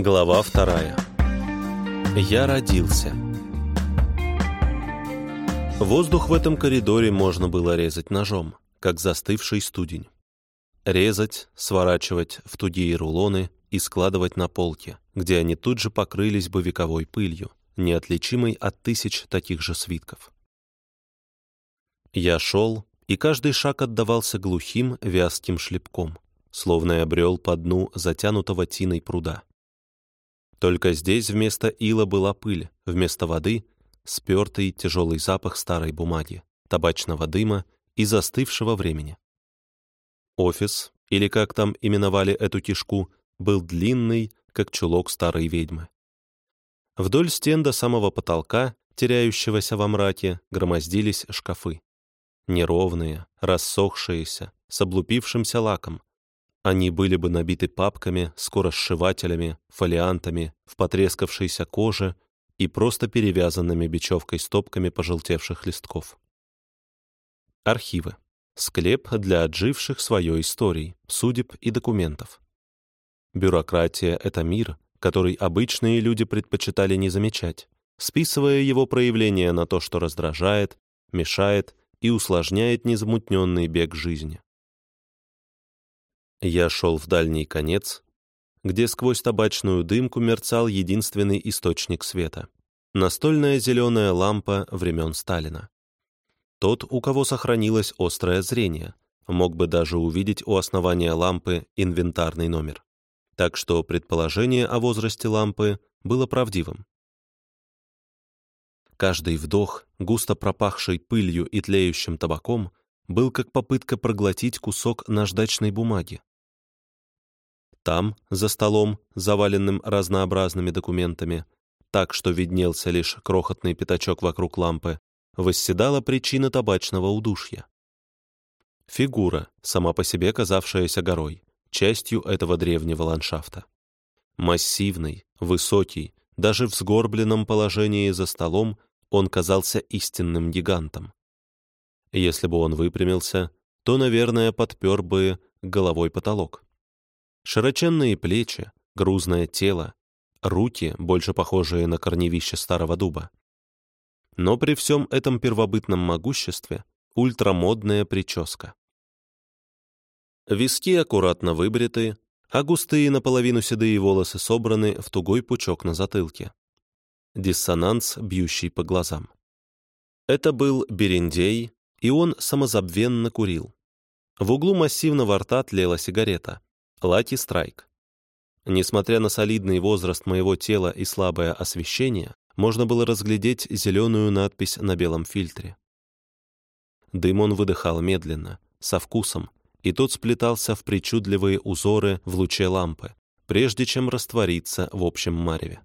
Глава вторая. Я родился. Воздух в этом коридоре можно было резать ножом, как застывший студень. Резать, сворачивать в тугие рулоны и складывать на полке, где они тут же покрылись бы вековой пылью, неотличимой от тысяч таких же свитков. Я шел, и каждый шаг отдавался глухим, вязким шлепком, словно я обрел по дну затянутого тиной пруда. Только здесь вместо ила была пыль, вместо воды — спертый тяжелый запах старой бумаги, табачного дыма и застывшего времени. Офис, или как там именовали эту кишку, был длинный, как чулок старой ведьмы. Вдоль стен до самого потолка, теряющегося во мраке, громоздились шкафы. Неровные, рассохшиеся, с облупившимся лаком, они были бы набиты папками, скоросшивателями, фолиантами, в потрескавшейся коже и просто перевязанными бечевкой стопками пожелтевших листков. Архивы. Склеп для отживших своей истории, судеб и документов. Бюрократия — это мир, который обычные люди предпочитали не замечать, списывая его проявления на то, что раздражает, мешает и усложняет незамутненный бег жизни. Я шел в дальний конец, где сквозь табачную дымку мерцал единственный источник света — настольная зеленая лампа времен Сталина. Тот, у кого сохранилось острое зрение, мог бы даже увидеть у основания лампы инвентарный номер. Так что предположение о возрасте лампы было правдивым. Каждый вдох, густо пропахший пылью и тлеющим табаком, был как попытка проглотить кусок наждачной бумаги. Там, за столом, заваленным разнообразными документами, так что виднелся лишь крохотный пятачок вокруг лампы, восседала причина табачного удушья. Фигура, сама по себе казавшаяся горой, частью этого древнего ландшафта. Массивный, высокий, даже в сгорбленном положении за столом он казался истинным гигантом. Если бы он выпрямился, то, наверное, подпер бы головой потолок. Широченные плечи, грузное тело, руки, больше похожие на корневище старого дуба. Но при всем этом первобытном могуществе ультрамодная прическа. Виски аккуратно выбриты, а густые наполовину седые волосы собраны в тугой пучок на затылке. Диссонанс, бьющий по глазам. Это был Берендей, и он самозабвенно курил. В углу массивного рта тлела сигарета. Лаки Страйк. Несмотря на солидный возраст моего тела и слабое освещение, можно было разглядеть зеленую надпись на белом фильтре. Дым он выдыхал медленно, со вкусом, и тот сплетался в причудливые узоры в луче лампы, прежде чем раствориться в общем мареве.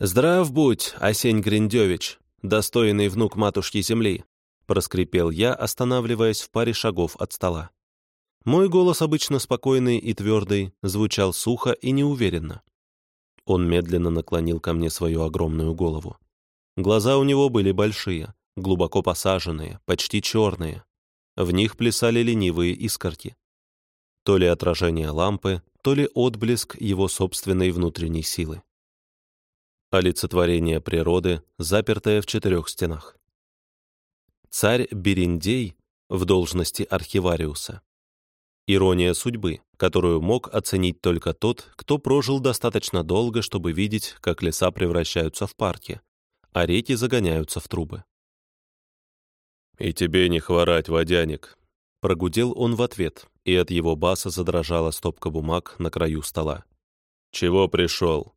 «Здрав будь, Осень Гриндевич, достойный внук матушки земли!» проскрипел я, останавливаясь в паре шагов от стола. Мой голос, обычно спокойный и твердый, звучал сухо и неуверенно. Он медленно наклонил ко мне свою огромную голову. Глаза у него были большие, глубоко посаженные, почти черные. В них плясали ленивые искорки. То ли отражение лампы, то ли отблеск его собственной внутренней силы. Олицетворение природы, запертое в четырех стенах. Царь Бериндей в должности архивариуса Ирония судьбы, которую мог оценить только тот, кто прожил достаточно долго, чтобы видеть, как леса превращаются в парки, а реки загоняются в трубы. «И тебе не хворать, водяник!» Прогудел он в ответ, и от его баса задрожала стопка бумаг на краю стола. «Чего пришел?»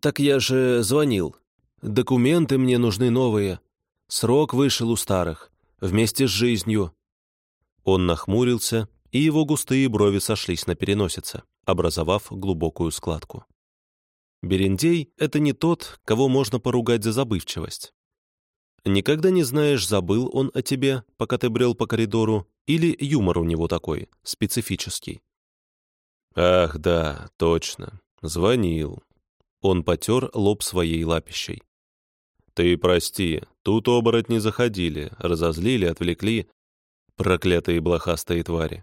«Так я же звонил. Документы мне нужны новые. Срок вышел у старых. Вместе с жизнью. Он нахмурился, и его густые брови сошлись на переносице, образовав глубокую складку. Берендей — это не тот, кого можно поругать за забывчивость. Никогда не знаешь, забыл он о тебе, пока ты брел по коридору, или юмор у него такой, специфический. «Ах, да, точно. Звонил». Он потер лоб своей лапищей. «Ты прости, тут оборотни заходили, разозлили, отвлекли, Проклятые блохастые твари.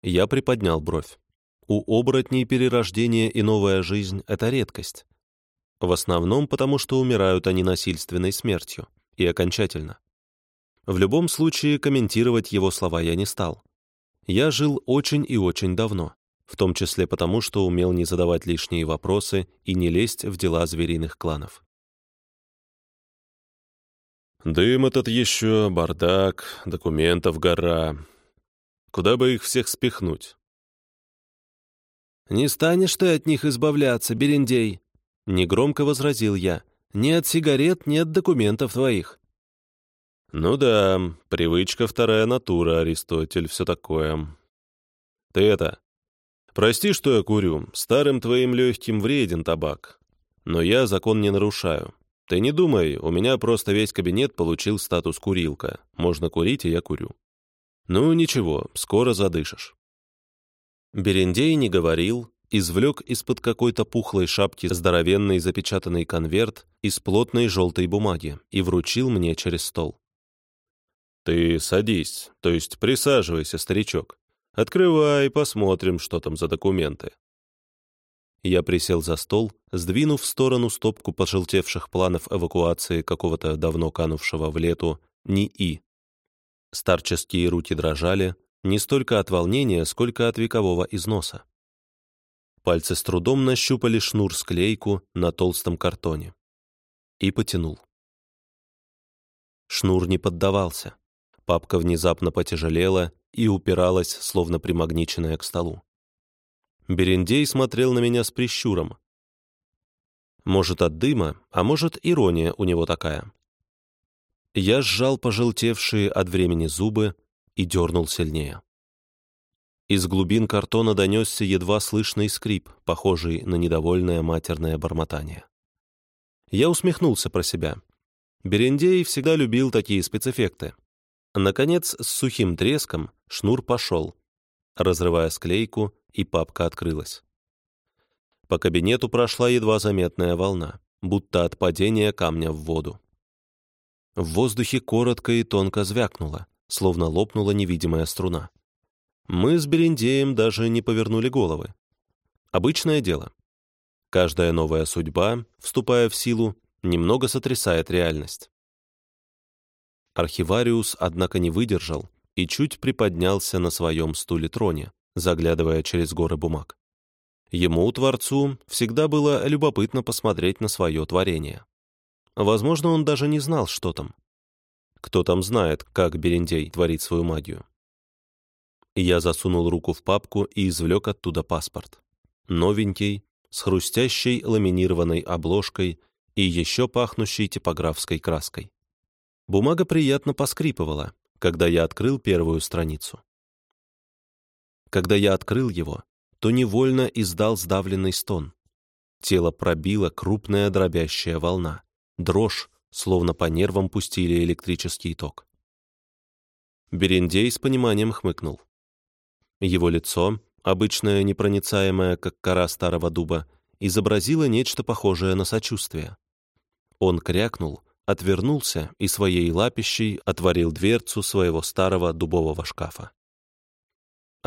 Я приподнял бровь. У оборотней перерождение и новая жизнь — это редкость. В основном потому, что умирают они насильственной смертью, и окончательно. В любом случае, комментировать его слова я не стал. Я жил очень и очень давно, в том числе потому, что умел не задавать лишние вопросы и не лезть в дела звериных кланов. Дым этот еще, бардак, документов гора. Куда бы их всех спихнуть? «Не станешь ты от них избавляться, Берендей!» Негромко возразил я. «Ни от сигарет, ни от документов твоих». «Ну да, привычка вторая натура, Аристотель, все такое. Ты это... Прости, что я курю, старым твоим легким вреден табак. Но я закон не нарушаю. Ты не думай, у меня просто весь кабинет получил статус курилка. Можно курить, и я курю. Ну, ничего, скоро задышишь». Берендей не говорил, извлек из-под какой-то пухлой шапки здоровенный запечатанный конверт из плотной желтой бумаги и вручил мне через стол. «Ты садись, то есть присаживайся, старичок. Открывай, посмотрим, что там за документы». Я присел за стол, сдвинув в сторону стопку пожелтевших планов эвакуации какого-то давно канувшего в лету НИИ. Старческие руки дрожали, не столько от волнения, сколько от векового износа. Пальцы с трудом нащупали шнур-склейку на толстом картоне. И потянул. Шнур не поддавался. Папка внезапно потяжелела и упиралась, словно примагниченная к столу. Берендей смотрел на меня с прищуром. Может, от дыма, а может, ирония у него такая. Я сжал пожелтевшие от времени зубы и дернул сильнее. Из глубин картона донесся едва слышный скрип, похожий на недовольное матерное бормотание. Я усмехнулся про себя. Берендей всегда любил такие спецэффекты. Наконец, с сухим треском шнур пошел, разрывая склейку и папка открылась. По кабинету прошла едва заметная волна, будто от падения камня в воду. В воздухе коротко и тонко звякнуло, словно лопнула невидимая струна. Мы с Берендеем даже не повернули головы. Обычное дело. Каждая новая судьба, вступая в силу, немного сотрясает реальность. Архивариус, однако, не выдержал и чуть приподнялся на своем стуле-троне, заглядывая через горы бумаг. Ему, Творцу, всегда было любопытно посмотреть на свое творение. Возможно, он даже не знал, что там. Кто там знает, как Берендей творит свою магию? Я засунул руку в папку и извлек оттуда паспорт. Новенький, с хрустящей ламинированной обложкой и еще пахнущей типографской краской. Бумага приятно поскрипывала, когда я открыл первую страницу. Когда я открыл его, то невольно издал сдавленный стон. Тело пробило крупная дробящая волна. Дрожь, словно по нервам пустили электрический ток. Берендей с пониманием хмыкнул. Его лицо, обычное непроницаемое, как кора старого дуба, изобразило нечто похожее на сочувствие. Он крякнул, отвернулся и своей лапищей отворил дверцу своего старого дубового шкафа.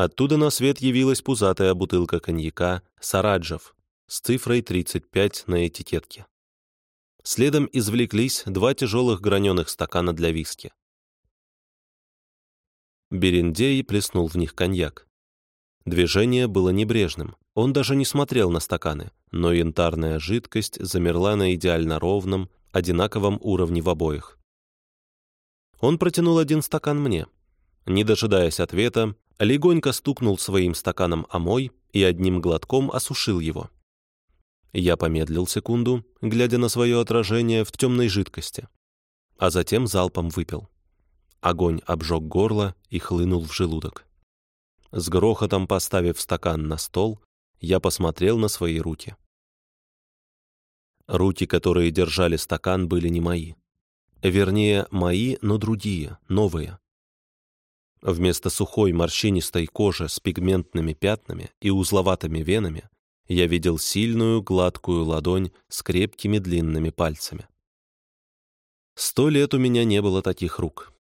Оттуда на свет явилась пузатая бутылка коньяка «Сараджев» с цифрой 35 на этикетке. Следом извлеклись два тяжелых граненых стакана для виски. Берендей плеснул в них коньяк. Движение было небрежным, он даже не смотрел на стаканы, но янтарная жидкость замерла на идеально ровном, одинаковом уровне в обоих. Он протянул один стакан мне. Не дожидаясь ответа, легонько стукнул своим стаканом о мой и одним глотком осушил его. Я помедлил секунду, глядя на свое отражение в темной жидкости, а затем залпом выпил. Огонь обжег горло и хлынул в желудок. С грохотом поставив стакан на стол, я посмотрел на свои руки. Руки, которые держали стакан, были не мои. Вернее, мои, но другие, новые. Вместо сухой морщинистой кожи с пигментными пятнами и узловатыми венами я видел сильную гладкую ладонь с крепкими длинными пальцами. Сто лет у меня не было таких рук.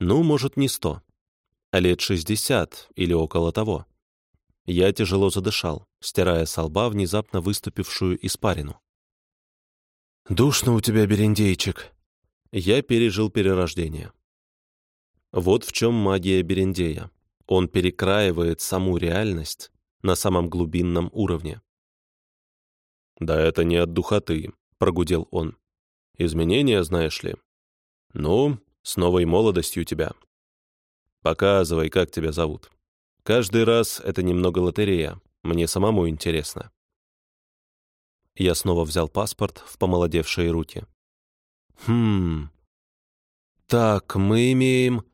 Ну, может, не сто, а лет шестьдесят или около того. Я тяжело задышал, стирая с лба внезапно выступившую испарину. «Душно у тебя, Берендейчик!» Я пережил перерождение. Вот в чем магия Берендея. Он перекраивает саму реальность на самом глубинном уровне. «Да это не от духоты», — прогудел он. «Изменения, знаешь ли. Ну, с новой молодостью тебя. Показывай, как тебя зовут. Каждый раз это немного лотерея. Мне самому интересно». Я снова взял паспорт в помолодевшие руки. «Хм... Так, мы имеем...»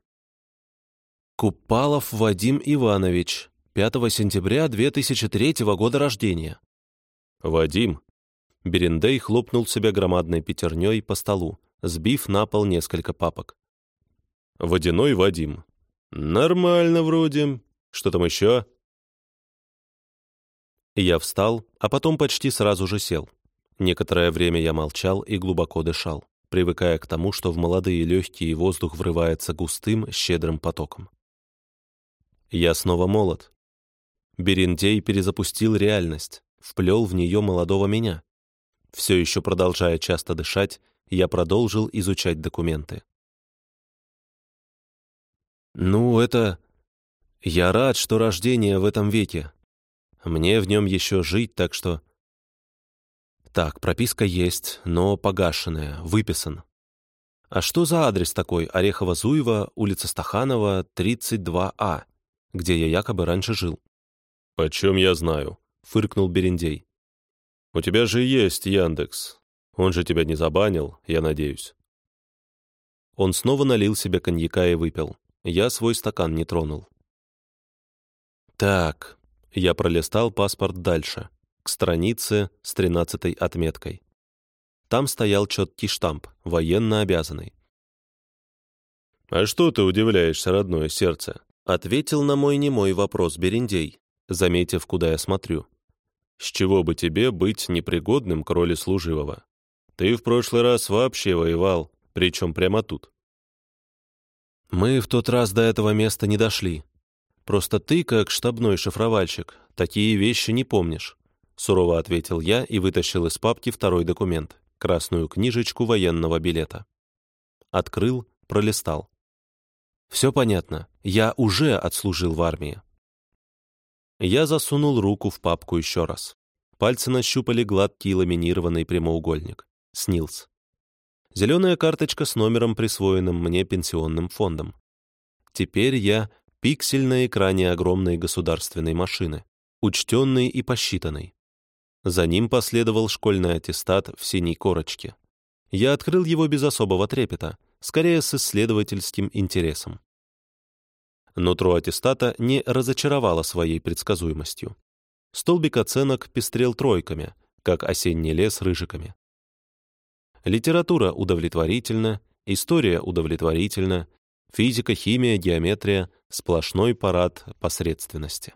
Купалов Вадим Иванович, 5 сентября 2003 года рождения. «Вадим!» Берендей хлопнул себя громадной пятерней по столу, сбив на пол несколько папок. «Водяной Вадим. Нормально вроде. Что там еще?» Я встал, а потом почти сразу же сел. Некоторое время я молчал и глубоко дышал, привыкая к тому, что в молодые легкие воздух врывается густым, щедрым потоком. Я снова молод. Берендей перезапустил реальность, вплел в нее молодого меня. Все еще продолжая часто дышать, я продолжил изучать документы. «Ну, это... Я рад, что рождение в этом веке. Мне в нем еще жить, так что...» «Так, прописка есть, но погашенная, выписан. А что за адрес такой? Орехово-Зуево, улица Стаханова, 32А, где я якобы раньше жил?» «Почем я знаю?» — фыркнул Берендей. «У тебя же есть Яндекс. Он же тебя не забанил, я надеюсь». Он снова налил себе коньяка и выпил. Я свой стакан не тронул. «Так», — я пролистал паспорт дальше, к странице с тринадцатой отметкой. Там стоял четкий штамп, военно обязанный. «А что ты удивляешься, родное сердце?» Ответил на мой немой вопрос Берендей, заметив, куда я смотрю. «С чего бы тебе быть непригодным к роли служивого? Ты в прошлый раз вообще воевал, причем прямо тут. Мы в тот раз до этого места не дошли. Просто ты, как штабной шифровальщик, такие вещи не помнишь. Сурово ответил я и вытащил из папки второй документ, красную книжечку военного билета. Открыл, пролистал. Все понятно, я уже отслужил в армии. Я засунул руку в папку еще раз. Пальцы нащупали гладкий ламинированный прямоугольник. СНИЛС. Зеленая карточка с номером, присвоенным мне пенсионным фондом. Теперь я пиксель на экране огромной государственной машины, учтенный и посчитанный. За ним последовал школьный аттестат в синей корочке. Я открыл его без особого трепета, скорее с исследовательским интересом. Нутро аттестата не разочаровало своей предсказуемостью. Столбик оценок пестрел тройками, как осенний лес рыжиками. Литература удовлетворительна, история удовлетворительна, физика, химия, геометрия — сплошной парад посредственности.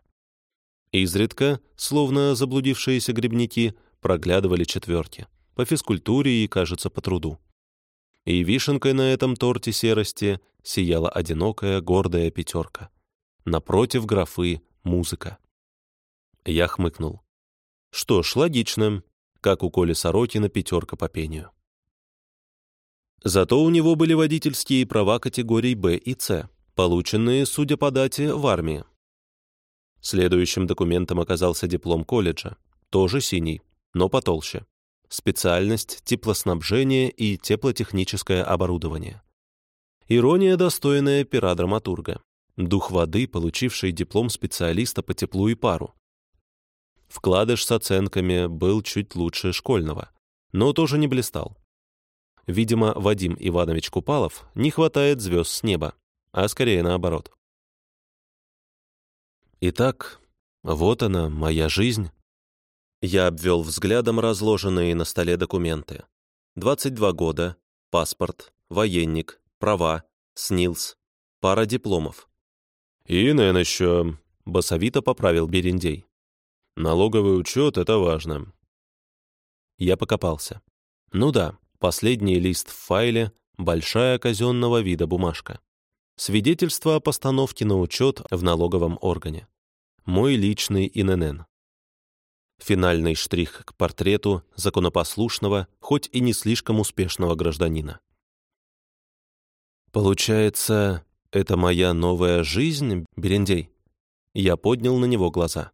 Изредка, словно заблудившиеся грибники, проглядывали четверки. По физкультуре и, кажется, по труду. И вишенкой на этом торте серости сияла одинокая гордая пятерка. Напротив графы «музыка». Я хмыкнул. Что ж, логично, как у Коли Сорокина пятерка по пению. Зато у него были водительские права категорий Б и С, полученные, судя по дате, в армии. Следующим документом оказался диплом колледжа, тоже синий, но потолще. Специальность теплоснабжение и теплотехническое оборудование. Ирония, достойная пера драматурга. Дух воды, получивший диплом специалиста по теплу и пару. Вкладыш с оценками был чуть лучше школьного, но тоже не блистал. Видимо, Вадим Иванович Купалов не хватает звезд с неба, а скорее наоборот. Итак, вот она, моя жизнь. Я обвел взглядом разложенные на столе документы. 22 года, паспорт, военник, права, СНИЛС, пара дипломов. И, наверное, еще басовито поправил Берендей. Налоговый учет — это важно. Я покопался. Ну да, Последний лист в файле — большая казенного вида бумажка. Свидетельство о постановке на учет в налоговом органе. мой личный ИНН. Финальный штрих к портрету законопослушного, хоть и не слишком успешного гражданина. «Получается, это моя новая жизнь, Берендей?» Я поднял на него глаза.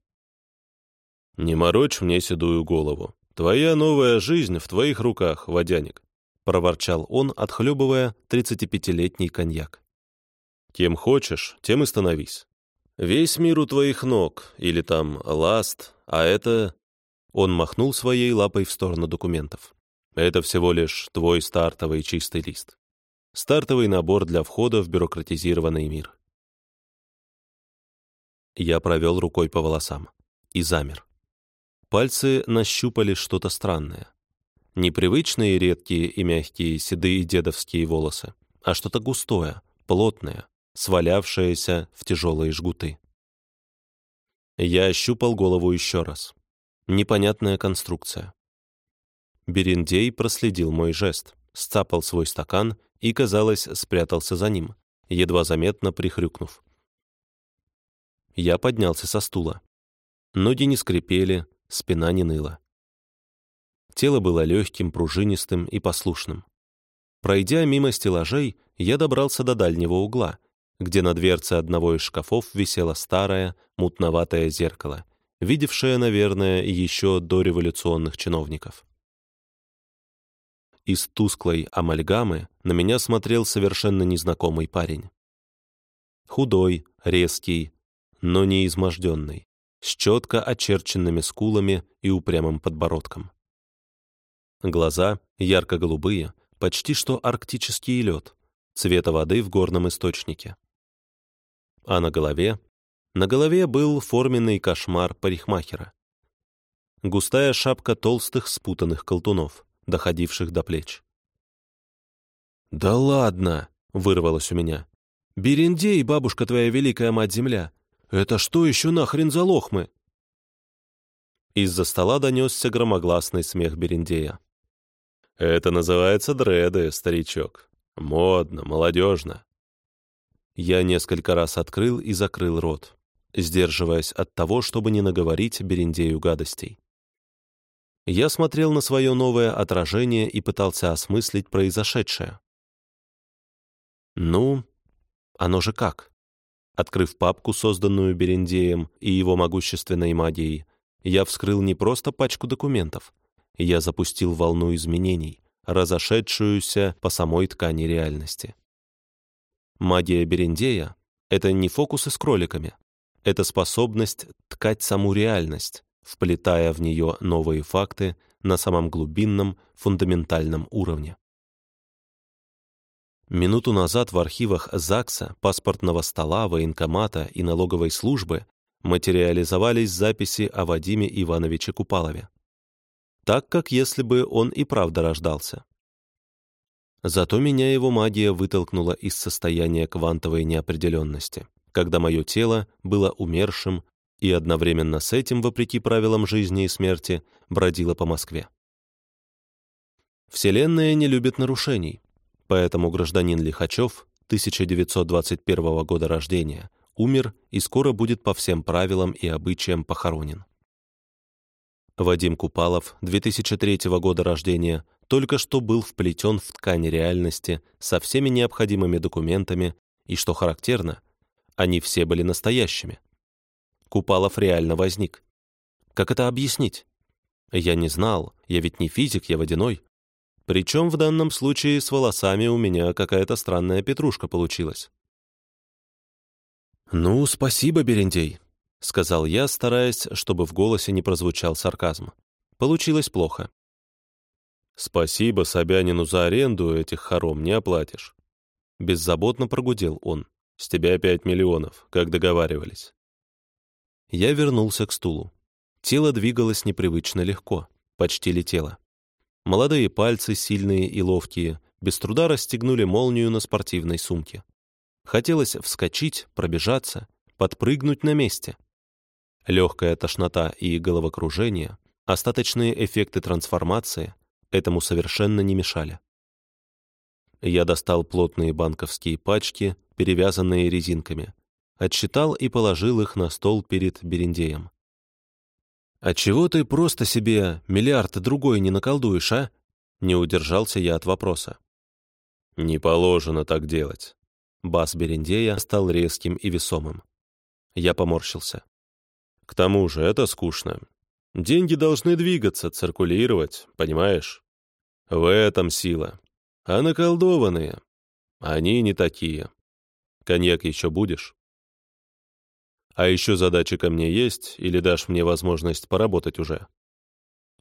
«Не морочь мне седую голову. Твоя новая жизнь в твоих руках, водяник», — проворчал он, отхлебывая 35-летний коньяк. «Кем хочешь, тем и становись. Весь мир у твоих ног, или там ласт, а это...» Он махнул своей лапой в сторону документов. «Это всего лишь твой стартовый чистый лист. Стартовый набор для входа в бюрократизированный мир». Я провел рукой по волосам и замер. Пальцы нащупали что-то странное. Непривычные редкие и мягкие седые дедовские волосы, а что-то густое, плотное, свалявшееся в тяжелые жгуты. Я ощупал голову еще раз. Непонятная конструкция. Берендей проследил мой жест, сцапал свой стакан и, казалось, спрятался за ним, едва заметно прихрюкнув. Я поднялся со стула. Ноги не скрипели, спина не ныла. Тело было легким, пружинистым и послушным. Пройдя мимо стеллажей, я добрался до дальнего угла, где на дверце одного из шкафов висело старое, мутноватое зеркало, видевшее, наверное, еще до революционных чиновников. Из тусклой амальгамы на меня смотрел совершенно незнакомый парень. Худой, резкий, но не изможденный с четко очерченными скулами и упрямым подбородком. Глаза ярко-голубые, почти что арктический лед, цвета воды в горном источнике. А на голове? На голове был форменный кошмар парикмахера. Густая шапка толстых спутанных колтунов, доходивших до плеч. «Да ладно!» — вырвалось у меня. «Берендей, бабушка твоя великая мать-земля! Это что еще нахрен за лохмы?» Из-за стола донесся громогласный смех Берендея. «Это называется дреды, старичок. Модно, молодежно». Я несколько раз открыл и закрыл рот, сдерживаясь от того, чтобы не наговорить Берендею гадостей. Я смотрел на свое новое отражение и пытался осмыслить произошедшее. Ну, оно же как? Открыв папку, созданную Берендеем и его могущественной магией, я вскрыл не просто пачку документов. Я запустил волну изменений, разошедшуюся по самой ткани реальности. Магия Берендея — это не фокусы с кроликами. Это способность ткать саму реальность, вплетая в нее новые факты на самом глубинном, фундаментальном уровне. Минуту назад в архивах ЗАГСа, паспортного стола, военкомата и налоговой службы материализовались записи о Вадиме Ивановиче Купалове. Так, как если бы он и правда рождался. Зато меня его магия вытолкнула из состояния квантовой неопределенности, когда мое тело было умершим и одновременно с этим, вопреки правилам жизни и смерти, бродило по Москве. Вселенная не любит нарушений, Поэтому гражданин Лихачев, 1921 года рождения, умер и скоро будет по всем правилам и обычаям похоронен. Вадим Купалов, 2003 года рождения, только что был вплетен в ткань реальности со всеми необходимыми документами, и, что характерно, они все были настоящими. Купалов реально возник. Как это объяснить? Я не знал, я ведь не физик, я водяной. Причем в данном случае с волосами у меня какая-то странная петрушка получилась. «Ну, спасибо, Берендей», — сказал я, стараясь, чтобы в голосе не прозвучал сарказм. Получилось плохо. «Спасибо Собянину за аренду этих хором не оплатишь». Беззаботно прогудел он. «С тебя пять миллионов, как договаривались». Я вернулся к стулу. Тело двигалось непривычно легко, почти летело. Молодые пальцы, сильные и ловкие, без труда расстегнули молнию на спортивной сумке. Хотелось вскочить, пробежаться, подпрыгнуть на месте. Легкая тошнота и головокружение, остаточные эффекты трансформации этому совершенно не мешали. Я достал плотные банковские пачки, перевязанные резинками, отсчитал и положил их на стол перед Берендеем. «А чего ты просто себе миллиард другой не наколдуешь, а?» Не удержался я от вопроса. «Не положено так делать». Бас Берендея стал резким и весомым. Я поморщился. «К тому же это скучно. Деньги должны двигаться, циркулировать, понимаешь? В этом сила. А наколдованные? Они не такие. Коньяк еще будешь? А еще задачи ко мне есть, или дашь мне возможность поработать уже?»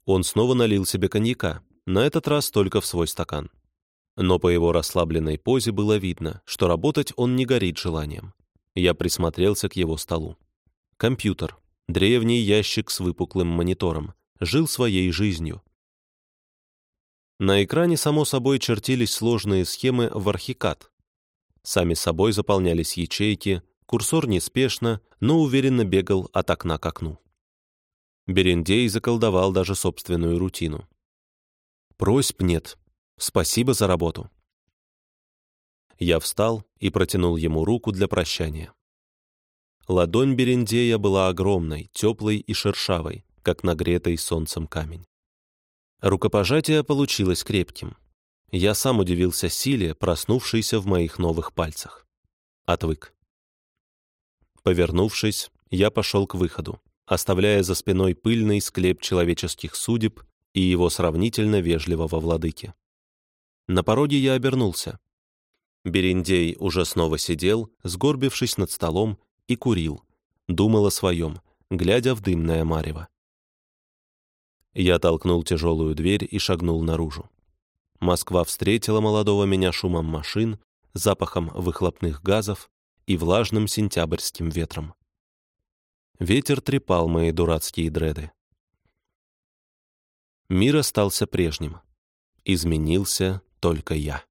Он снова налил себе коньяка, на этот раз только в свой стакан. Но по его расслабленной позе было видно, что работать он не горит желанием. Я присмотрелся к его столу. Компьютер, древний ящик с выпуклым монитором, жил своей жизнью. На экране, само собой, чертились сложные схемы в архикад. Сами собой заполнялись ячейки, курсор неспешно, но уверенно бегал от окна к окну. Берендей заколдовал даже собственную рутину. «Просьб нет. Спасибо за работу». Я встал и протянул ему руку для прощания. Ладонь Берендея была огромной, теплой и шершавой, как нагретый солнцем камень. Рукопожатие получилось крепким. Я сам удивился силе, проснувшейся в моих новых пальцах. Отвык. Повернувшись, я пошел к выходу, оставляя за спиной пыльный склеп человеческих судеб и его сравнительно вежливого владыки. На пороге я обернулся. Берендей уже снова сидел, сгорбившись над столом и курил, думал о своем, глядя в дымное марево. Я толкнул тяжелую дверь и шагнул наружу. Москва встретила молодого меня шумом машин, запахом выхлопных газов и влажным сентябрьским ветром. Ветер трепал мои дурацкие дреды. Мир остался прежним. Изменился только я.